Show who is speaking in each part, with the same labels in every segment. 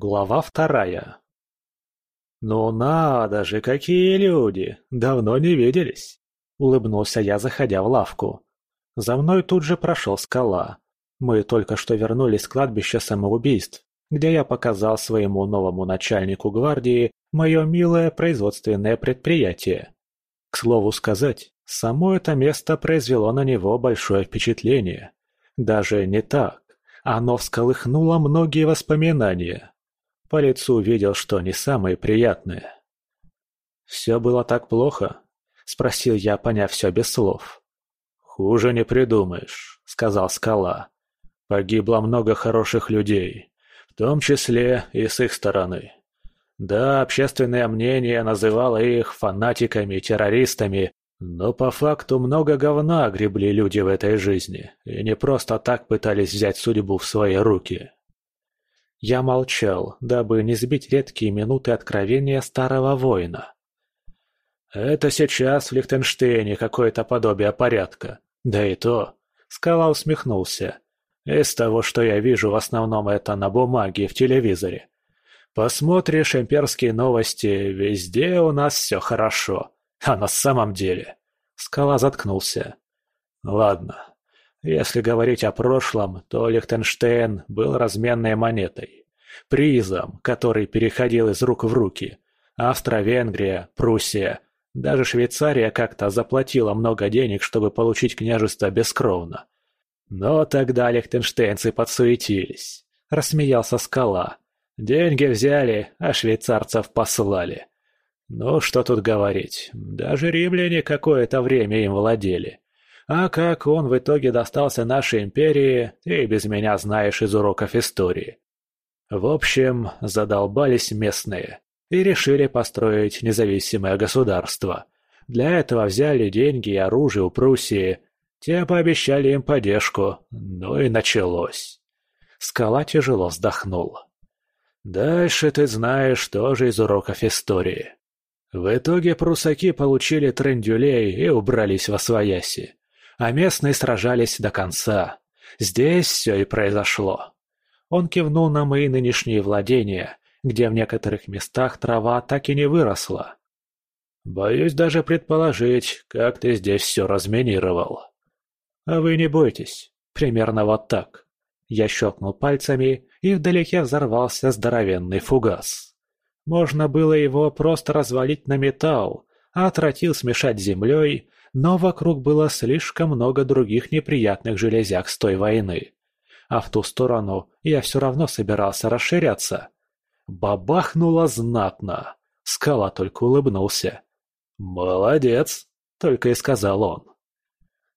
Speaker 1: Глава вторая. «Ну надо же, какие люди! Давно не виделись!» — улыбнулся я, заходя в лавку. За мной тут же прошел скала. Мы только что вернулись с кладбища самоубийств, где я показал своему новому начальнику гвардии мое милое производственное предприятие. К слову сказать, само это место произвело на него большое впечатление. Даже не так. Оно всколыхнуло многие воспоминания. По лицу видел, что не самые приятные. «Все было так плохо?» — спросил я, поняв все без слов. «Хуже не придумаешь», — сказал скала. «Погибло много хороших людей, в том числе и с их стороны. Да, общественное мнение называло их фанатиками и террористами, но по факту много говна гребли люди в этой жизни, и не просто так пытались взять судьбу в свои руки». Я молчал, дабы не сбить редкие минуты откровения старого воина. «Это сейчас в Лихтенштейне какое-то подобие порядка. Да и то...» Скала усмехнулся. «Из того, что я вижу, в основном это на бумаге в телевизоре. Посмотришь имперские новости, везде у нас все хорошо. А на самом деле...» Скала заткнулся. «Ладно, если говорить о прошлом, то Лихтенштейн был разменной монетой. Призом, который переходил из рук в руки. Австро-Венгрия, Пруссия, даже Швейцария как-то заплатила много денег, чтобы получить княжество бескровно. Но тогда лихтенштейнцы подсуетились. Рассмеялся скала. Деньги взяли, а швейцарцев послали. Ну, что тут говорить, даже римляне какое-то время им владели. А как он в итоге достался нашей империи, ты без меня знаешь из уроков истории. В общем, задолбались местные и решили построить независимое государство. Для этого взяли деньги и оружие у Пруссии. Те пообещали им поддержку, ну и началось. Скала тяжело вздохнул. Дальше ты знаешь тоже из уроков истории. В итоге прусаки получили трендюлей и убрались во свояси а местные сражались до конца. Здесь все и произошло. Он кивнул на мои нынешние владения, где в некоторых местах трава так и не выросла. Боюсь даже предположить, как ты здесь все разминировал. А вы не бойтесь, примерно вот так. Я щелкнул пальцами, и вдалеке взорвался здоровенный фугас. Можно было его просто развалить на металл, а тротил смешать с землей, но вокруг было слишком много других неприятных железяк с той войны. А в ту сторону я все равно собирался расширяться. Бабахнуло знатно. Скала только улыбнулся. «Молодец!» — только и сказал он.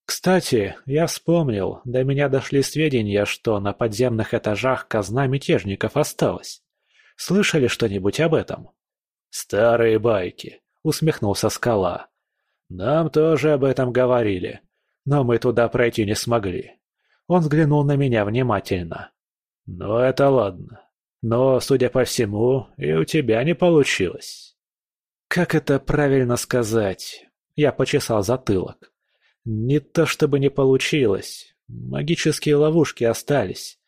Speaker 1: Кстати, я вспомнил, до меня дошли сведения, что на подземных этажах казна мятежников осталась. Слышали что-нибудь об этом? «Старые байки», — усмехнулся Скала. «Нам тоже об этом говорили, но мы туда пройти не смогли». Он взглянул на меня внимательно. «Ну, это ладно. Но, судя по всему, и у тебя не получилось». «Как это правильно сказать?» Я почесал затылок. «Не то чтобы не получилось. Магические ловушки остались.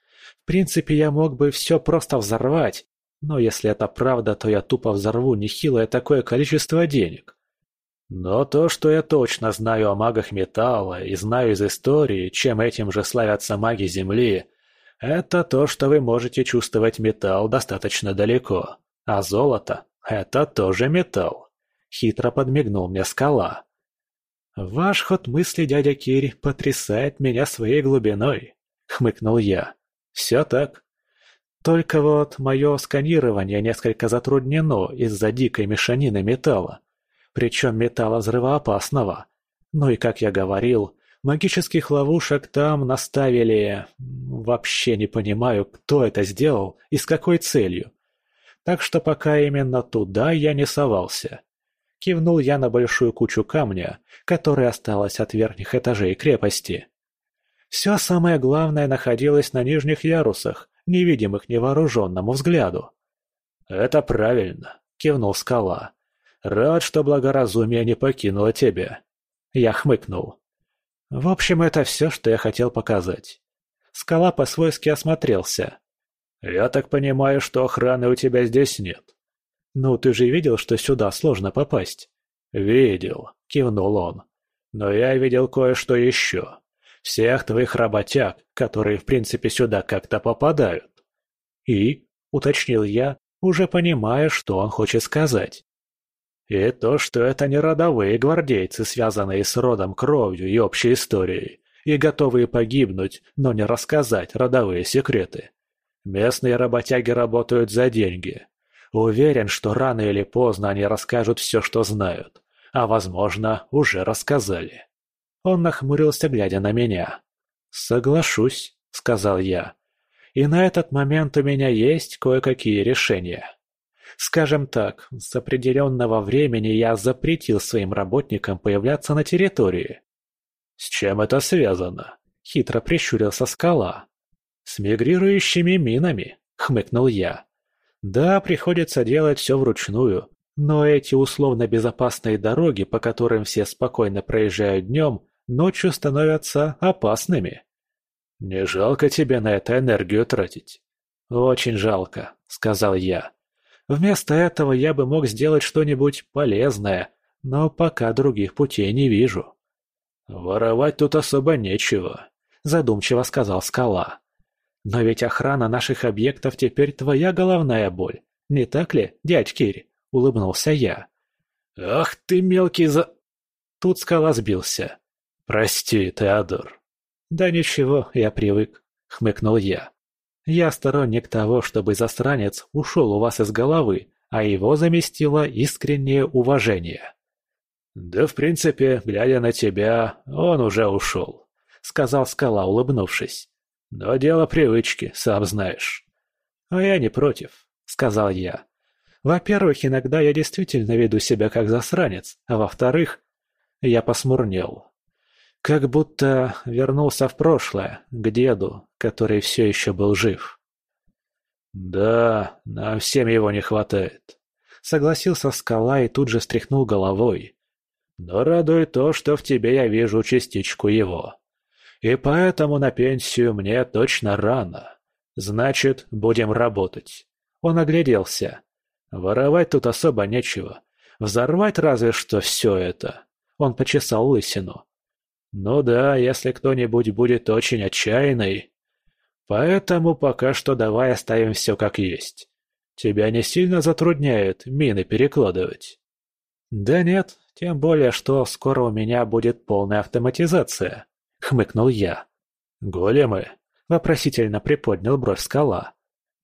Speaker 1: В принципе, я мог бы все просто взорвать, но если это правда, то я тупо взорву нехилое такое количество денег. Но то, что я точно знаю о магах металла и знаю из истории, чем этим же славятся маги Земли, это то, что вы можете чувствовать металл достаточно далеко. А золото – это тоже металл. Хитро подмигнул мне скала. «Ваш ход мысли, дядя Кирь, потрясает меня своей глубиной», — хмыкнул я. «Все так. Только вот мое сканирование несколько затруднено из-за дикой мешанины металла причем металла взрывоопасного. Ну и, как я говорил, магических ловушек там наставили... Вообще не понимаю, кто это сделал и с какой целью. Так что пока именно туда я не совался. Кивнул я на большую кучу камня, которая осталась от верхних этажей крепости. Все самое главное находилось на нижних ярусах, невидимых невооруженному взгляду. «Это правильно», — кивнул скала. Рад, что благоразумие не покинуло тебя. Я хмыкнул. В общем, это все, что я хотел показать. Скала по-свойски осмотрелся. «Я так понимаю, что охраны у тебя здесь нет?» «Ну, ты же видел, что сюда сложно попасть?» «Видел», — кивнул он. «Но я видел кое-что еще. Всех твоих работяг, которые в принципе сюда как-то попадают». «И?» — уточнил я, уже понимая, что он хочет сказать. «И то, что это не родовые гвардейцы, связанные с родом кровью и общей историей, и готовые погибнуть, но не рассказать родовые секреты. Местные работяги работают за деньги. Уверен, что рано или поздно они расскажут все, что знают. А, возможно, уже рассказали. Он нахмурился, глядя на меня. «Соглашусь», — сказал я. «И на этот момент у меня есть кое-какие решения». Скажем так, с определенного времени я запретил своим работникам появляться на территории. «С чем это связано?» — хитро прищурился скала. «С мигрирующими минами», — хмыкнул я. «Да, приходится делать все вручную, но эти условно безопасные дороги, по которым все спокойно проезжают днем, ночью становятся опасными». «Не жалко тебе на это энергию тратить?» «Очень жалко», — сказал я. «Вместо этого я бы мог сделать что-нибудь полезное, но пока других путей не вижу». «Воровать тут особо нечего», — задумчиво сказал Скала. Но ведь охрана наших объектов теперь твоя головная боль, не так ли, дядь Кирь? Улыбнулся я. Ах ты мелкий за... Тут скала сбился. Прости, Теодор. Да ничего, я привык, хмыкнул я. Я сторонник того, чтобы застранец ушел у вас из головы, а его заместило искреннее уважение. «Да, в принципе, глядя на тебя, он уже ушел», — сказал скала, улыбнувшись. Но дело привычки, сам знаешь. А я не против, сказал я. Во-первых, иногда я действительно веду себя как засранец, а во-вторых, я посмурнел. Как будто вернулся в прошлое, к деду, который все еще был жив. «Да, нам всем его не хватает», — согласился скала и тут же стряхнул головой. «Но радует то, что в тебе я вижу частичку его. И поэтому на пенсию мне точно рано. Значит, будем работать. Он огляделся. Воровать тут особо нечего. Взорвать разве что все это. Он почесал лысину. Ну да, если кто-нибудь будет очень отчаянный. Поэтому пока что давай оставим все как есть. Тебя не сильно затрудняет мины перекладывать? Да нет, тем более, что скоро у меня будет полная автоматизация хмыкнул я. «Големы?» – вопросительно приподнял бровь скала.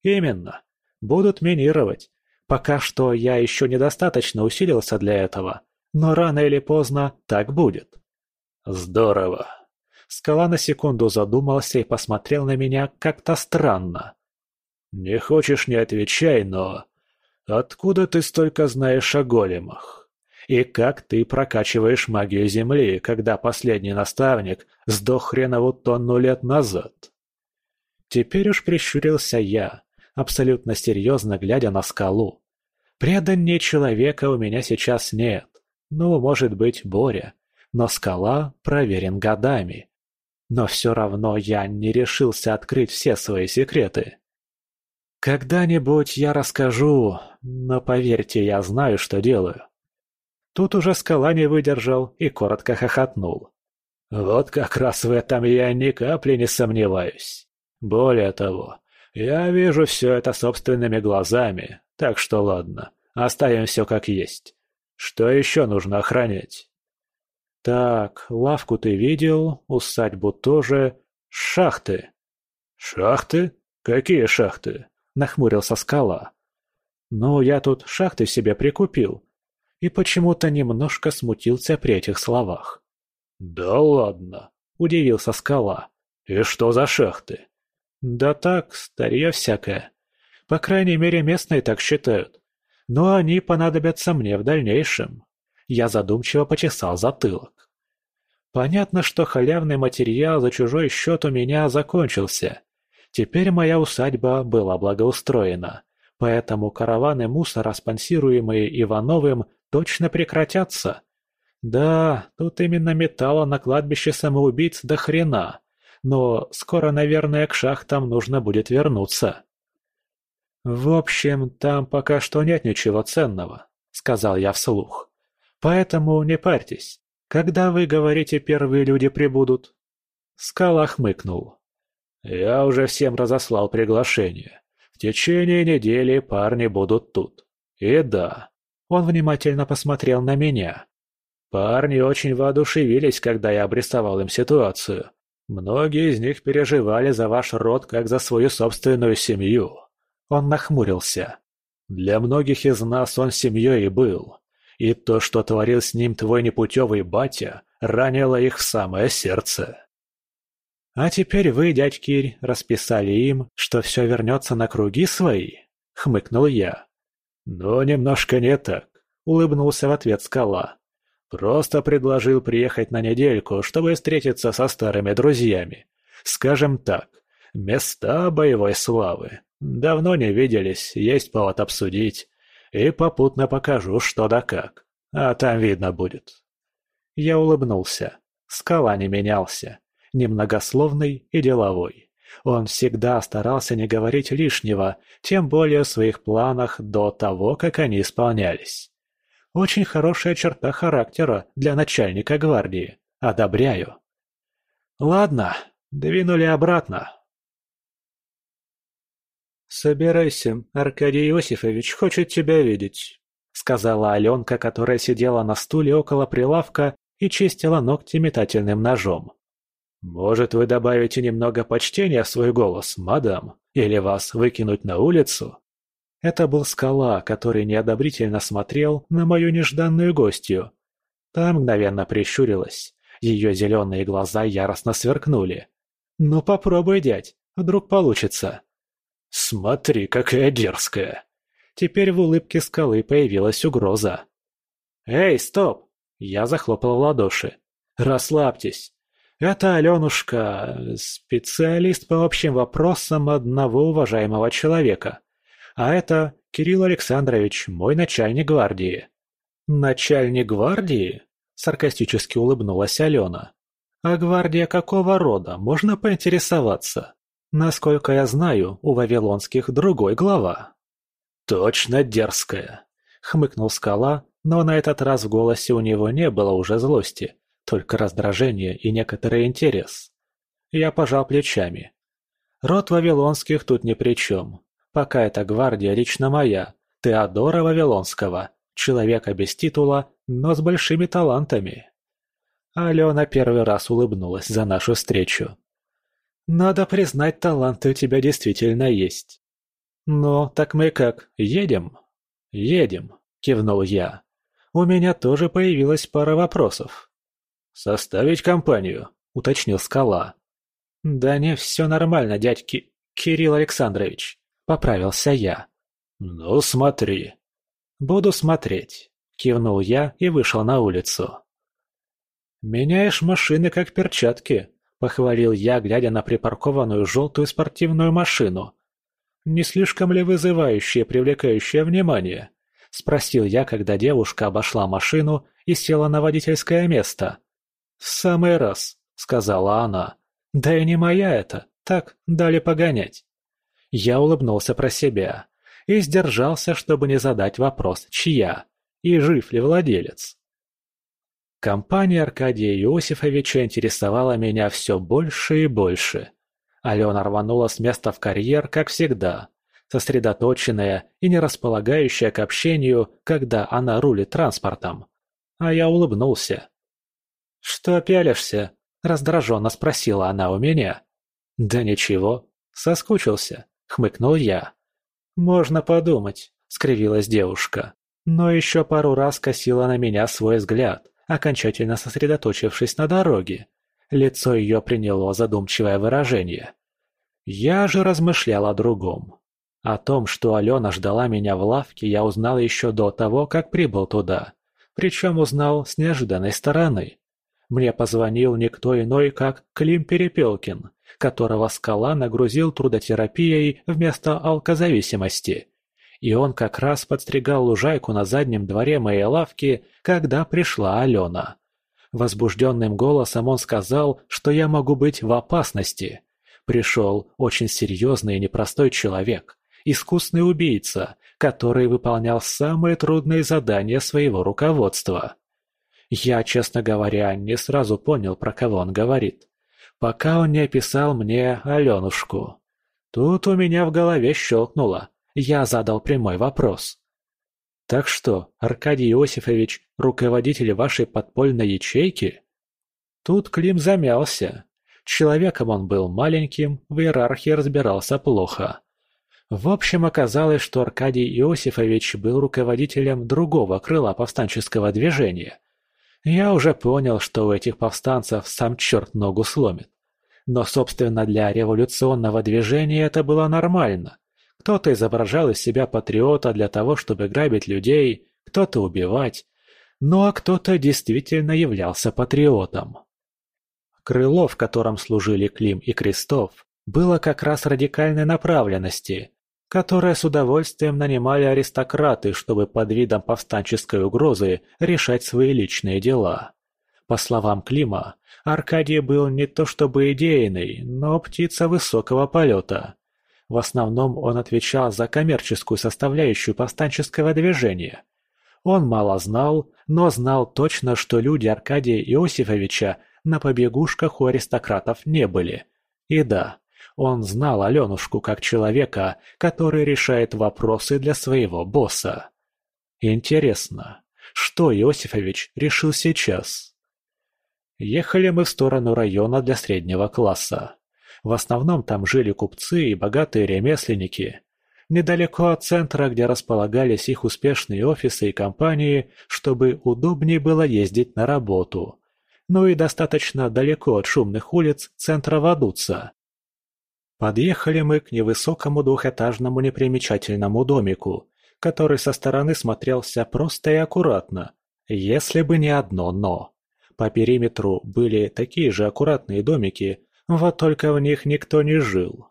Speaker 1: «Именно. Будут минировать. Пока что я еще недостаточно усилился для этого, но рано или поздно так будет». «Здорово». Скала на секунду задумался и посмотрел на меня как-то странно. «Не хочешь – не отвечай, но... Откуда ты столько знаешь о големах?» И как ты прокачиваешь магию Земли, когда последний наставник сдох хренову тонну лет назад? Теперь уж прищурился я, абсолютно серьезно глядя на скалу. Преданнее человека у меня сейчас нет. Ну, может быть, Боря. Но скала проверен годами. Но все равно я не решился открыть все свои секреты. Когда-нибудь я расскажу, но поверьте, я знаю, что делаю. Тут уже скала не выдержал и коротко хохотнул. Вот как раз в этом я ни капли не сомневаюсь. Более того, я вижу все это собственными глазами, так что ладно, оставим все как есть. Что еще нужно охранять? Так, лавку ты видел, усадьбу тоже, шахты. Шахты? Какие шахты? Нахмурился скала. Ну, я тут шахты себе прикупил, и почему-то немножко смутился при этих словах. «Да ладно!» – удивился скала. «И что за шахты?» «Да так, старье всякое. По крайней мере, местные так считают. Но они понадобятся мне в дальнейшем». Я задумчиво почесал затылок. Понятно, что халявный материал за чужой счет у меня закончился. Теперь моя усадьба была благоустроена, поэтому караваны мусора, спонсируемые Ивановым, точно прекратятся. Да, тут именно металла на кладбище самоубийц до хрена. Но скоро, наверное, к шахтам нужно будет вернуться. «В общем, там пока что нет ничего ценного», — сказал я вслух. «Поэтому не парьтесь. Когда вы говорите, первые люди прибудут?» Скала хмыкнул. «Я уже всем разослал приглашение. В течение недели парни будут тут. И да, он внимательно посмотрел на меня. Парни очень воодушевились, когда я обрисовал им ситуацию. Многие из них переживали за ваш род, как за свою собственную семью. Он нахмурился. Для многих из нас он семьей и был. И то, что творил с ним твой непутевый батя, ранило их в самое сердце. А теперь вы, дядь Кирь, расписали им, что все вернется на круги свои, хмыкнул я. Но немножко не так, улыбнулся в ответ скала. Просто предложил приехать на недельку, чтобы встретиться со старыми друзьями. Скажем так, места боевой славы. Давно не виделись, есть повод обсудить. И попутно покажу, что да как. А там видно будет. Я улыбнулся. Скала не менялся. Немногословный и деловой. Он всегда старался не говорить лишнего, тем более в своих планах до того, как они исполнялись. Очень хорошая черта характера для начальника гвардии. Одобряю. Ладно, двинули обратно. «Собирайся, Аркадий Иосифович хочет тебя видеть», — сказала Аленка, которая сидела на стуле около прилавка и чистила ногти метательным ножом. «Может, вы добавите немного почтения в свой голос, мадам? Или вас выкинуть на улицу?» Это был скала, который неодобрительно смотрел на мою нежданную гостью. Та мгновенно прищурилась. Ее зеленые глаза яростно сверкнули. «Ну попробуй, дядь, вдруг получится». «Смотри, какая дерзкая!» Теперь в улыбке скалы появилась угроза. «Эй, стоп!» Я захлопал в ладоши. «Расслабьтесь. Это Аленушка, специалист по общим вопросам одного уважаемого человека. А это Кирилл Александрович, мой начальник гвардии». «Начальник гвардии?» – саркастически улыбнулась Алена. «А гвардия какого рода, можно поинтересоваться?» Насколько я знаю, у вавилонских другой глава. Точно дерзкая, хмыкнул скала, но на этот раз в голосе у него не было уже злости, только раздражение и некоторый интерес. Я пожал плечами. Род Вавилонских тут ни при чем. Пока эта гвардия лично моя, Теодора Вавилонского, человека без титула, но с большими талантами. Алена первый раз улыбнулась за нашу встречу. Надо признать, таланты у тебя действительно есть. Но так мы как, едем? Едем, кивнул я. У меня тоже появилась пара вопросов. Составить компанию, уточнил Скала. Да не, все нормально, дядьки Кирилл Александрович, поправился я. Ну, смотри. Буду смотреть, кивнул я и вышел на улицу. «Меняешь машины как перчатки», Похвалил я, глядя на припаркованную желтую спортивную машину. «Не слишком ли вызывающее, привлекающее внимание?» Спросил я, когда девушка обошла машину и села на водительское место. «В самый раз», — сказала она. «Да и не моя это, так, дали погонять». Я улыбнулся про себя и сдержался, чтобы не задать вопрос «чья?» и жив ли владелец. Компания Аркадия Иосифовича интересовала меня все больше и больше. Алена рванула с места в карьер, как всегда, сосредоточенная и не располагающая к общению, когда она рулит транспортом. А я улыбнулся. «Что пялишься?» – раздраженно спросила она у меня. «Да ничего, соскучился», – хмыкнул я. «Можно подумать», – скривилась девушка, но еще пару раз косила на меня свой взгляд окончательно сосредоточившись на дороге. Лицо ее приняло задумчивое выражение. Я же размышлял о другом. О том, что Алена ждала меня в лавке, я узнал еще до того, как прибыл туда. Причем узнал с неожиданной стороны. Мне позвонил никто иной, как Клим Перепелкин, которого скала нагрузил трудотерапией вместо алкозависимости. И он как раз подстригал лужайку на заднем дворе моей лавки, когда пришла Алена. Возбужденным голосом он сказал, что я могу быть в опасности. Пришел очень серьезный и непростой человек, искусный убийца, который выполнял самые трудные задания своего руководства. Я, честно говоря, не сразу понял, про кого он говорит, пока он не описал мне Аленушку. Тут у меня в голове щелкнуло. Я задал прямой вопрос. «Так что, Аркадий Иосифович, руководитель вашей подпольной ячейки?» Тут Клим замялся. Человеком он был маленьким, в иерархии разбирался плохо. В общем, оказалось, что Аркадий Иосифович был руководителем другого крыла повстанческого движения. Я уже понял, что у этих повстанцев сам черт ногу сломит. Но, собственно, для революционного движения это было нормально. Кто-то изображал из себя патриота для того, чтобы грабить людей, кто-то убивать. Ну а кто-то действительно являлся патриотом. Крыло, в котором служили Клим и Крестов, было как раз радикальной направленности, которое с удовольствием нанимали аристократы, чтобы под видом повстанческой угрозы решать свои личные дела. По словам Клима, Аркадий был не то чтобы идейный, но птица высокого полета. В основном он отвечал за коммерческую составляющую повстанческого движения. Он мало знал, но знал точно, что люди Аркадия Иосифовича на побегушках у аристократов не были. И да, он знал Аленушку как человека, который решает вопросы для своего босса. Интересно, что Иосифович решил сейчас? Ехали мы в сторону района для среднего класса. В основном там жили купцы и богатые ремесленники. Недалеко от центра, где располагались их успешные офисы и компании, чтобы удобнее было ездить на работу но и достаточно далеко от шумных улиц центра Вадуца. Подъехали мы к невысокому двухэтажному непримечательному домику, который со стороны смотрелся просто и аккуратно, если бы не одно «но». По периметру были такие же аккуратные домики, вот только в них никто не жил.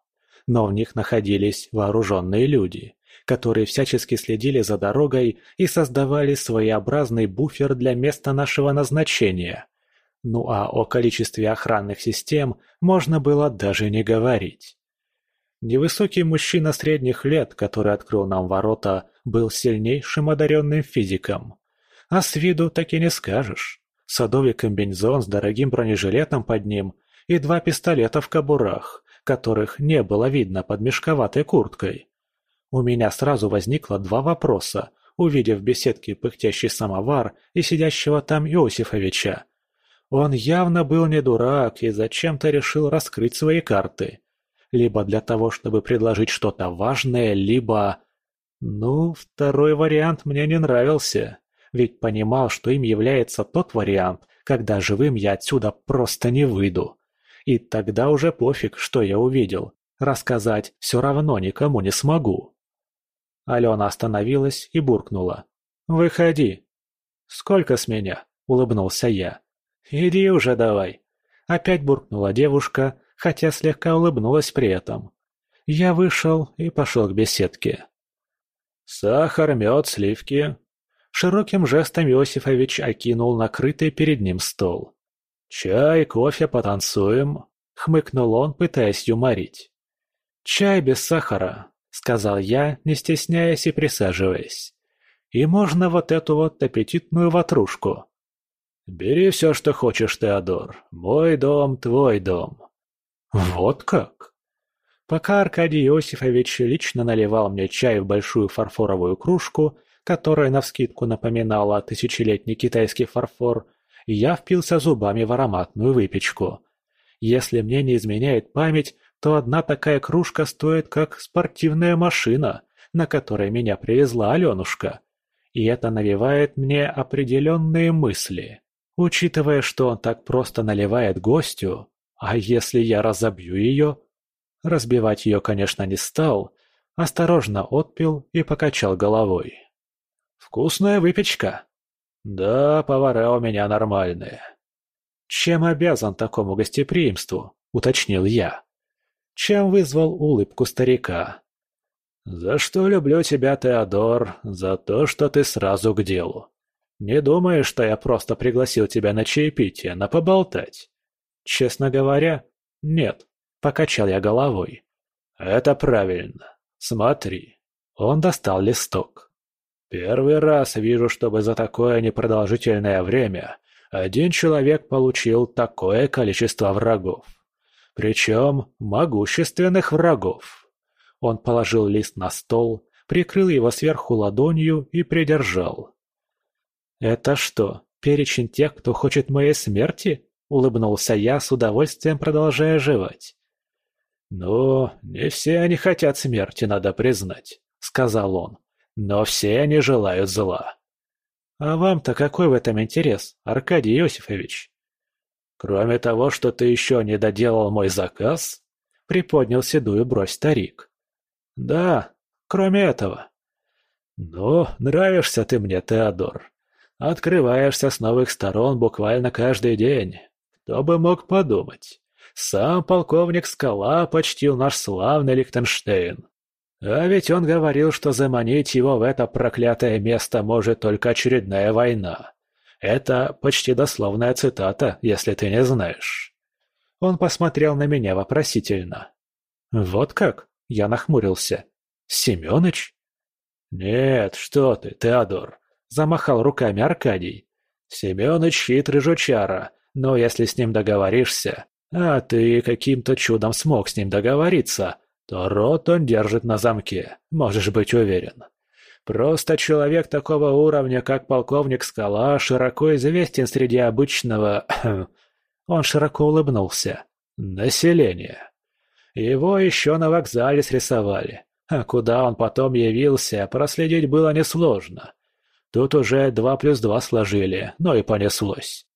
Speaker 1: Но в них находились вооруженные люди, которые всячески следили за дорогой и создавали своеобразный буфер для места нашего назначения – ну а о количестве охранных систем можно было даже не говорить. Невысокий мужчина средних лет, который открыл нам ворота, был сильнейшим одаренным физиком. А с виду так и не скажешь. Садовый комбинезон с дорогим бронежилетом под ним и два пистолета в кобурах, которых не было видно под мешковатой курткой. У меня сразу возникло два вопроса, увидев в беседке пыхтящий самовар и сидящего там Иосифовича. Он явно был не дурак и зачем-то решил раскрыть свои карты. Либо для того, чтобы предложить что-то важное, либо... Ну, второй вариант мне не нравился. Ведь понимал, что им является тот вариант, когда живым я отсюда просто не выйду. И тогда уже пофиг, что я увидел. Рассказать все равно никому не смогу. Алена остановилась и буркнула. «Выходи». «Сколько с меня?» – улыбнулся я. «Иди уже давай!» Опять буркнула девушка, хотя слегка улыбнулась при этом. Я вышел и пошел к беседке. «Сахар, мед, сливки!» Широким жестом Иосифович окинул накрытый перед ним стол. «Чай, кофе, потанцуем!» — хмыкнул он, пытаясь юморить. «Чай без сахара», — сказал я, не стесняясь и присаживаясь. «И можно вот эту вот аппетитную ватрушку». «Бери все, что хочешь, Теодор. Мой дом, твой дом». «Вот как?» Пока Аркадий Иосифович лично наливал мне чай в большую фарфоровую кружку, которая навскидку напоминала тысячелетний китайский фарфор, я впился зубами в ароматную выпечку. Если мне не изменяет память, то одна такая кружка стоит как спортивная машина, на которой меня привезла Аленушка. И это навевает мне определенные мысли. Учитывая, что он так просто наливает гостю, а если я разобью ее? Разбивать ее, конечно, не стал, осторожно отпил и покачал головой. «Вкусная выпечка?» «Да, повара у меня нормальные». «Чем обязан такому гостеприимству?» — уточнил я. Чем вызвал улыбку старика. «За что люблю тебя, Теодор, за то, что ты сразу к делу. Не думаешь, что я просто пригласил тебя на чаепитие, на поболтать? Честно говоря, нет. Покачал я головой. Это правильно. смотри». Он достал листок. «Первый раз вижу, чтобы за такое непродолжительное время один человек получил такое количество врагов. Причем могущественных врагов». Он положил лист на стол, прикрыл его сверху ладонью и придержал. «Это что, перечень тех, кто хочет моей смерти?» — улыбнулся я, с удовольствием продолжая жевать. «Ну, не все они хотят смерти, надо признать», — сказал он. «Но все они желают зла». «А вам-то какой в этом интерес, Аркадий Иосифович?» «Кроме того, что ты еще не доделал мой заказ?» — приподнял седую бровь старик. «Да, кроме этого». «Ну, нравишься ты мне, Теодор. Открываешься с новых сторон буквально каждый день. Кто бы мог подумать. Сам полковник Скала почтил наш славный Лихтенштейн. А ведь он говорил, что заманить его в это проклятое место может только очередная война. Это почти дословная цитата, если ты не знаешь. Он посмотрел на меня вопросительно. «Вот как?» — я нахмурился. «Семёныч?» «Нет, что ты, Теодор!» — замахал руками Аркадий. «Семёныч хитрый жучара, но если с ним договоришься, а ты каким-то чудом смог с ним договориться, то рот он держит на замке, можешь быть уверен. Просто человек такого уровня, как полковник Скала, широко известен среди обычного... Он широко улыбнулся. Населения. Его еще на вокзале срисовали. А куда он потом явился, проследить было несложно. Тут уже два плюс два сложили, но и понеслось.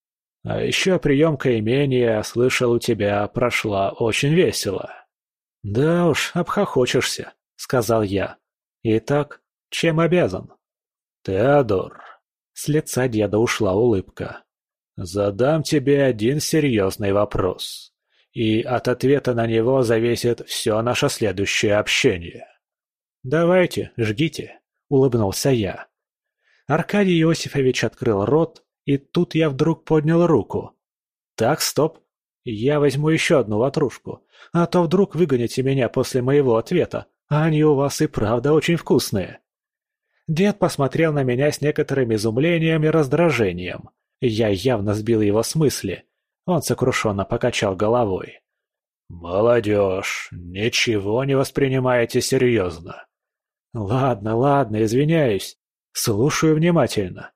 Speaker 1: А еще приемка имения, слышал, у тебя прошла очень весело. Да уж, обхохочешься, сказал я. Итак, чем обязан? Теодор. С лица деда ушла улыбка. Задам тебе один серьезный вопрос. И от ответа на него зависит все наше следующее общение. Давайте, жгите, улыбнулся я. Аркадий Иосифович открыл рот, и тут я вдруг поднял руку. «Так, стоп. Я возьму еще одну ватрушку, а то вдруг выгоните меня после моего ответа, а они у вас и правда очень вкусные». Дед посмотрел на меня с некоторым изумлением и раздражением. Я явно сбил его с мысли. Он сокрушенно покачал головой. «Молодежь, ничего не воспринимаете серьезно». «Ладно, ладно, извиняюсь. Слушаю внимательно.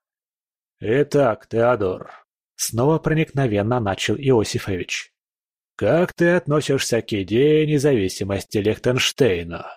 Speaker 1: «Итак, Теодор», — снова проникновенно начал Иосифович, — «как ты относишься к идее независимости Лихтенштейна?»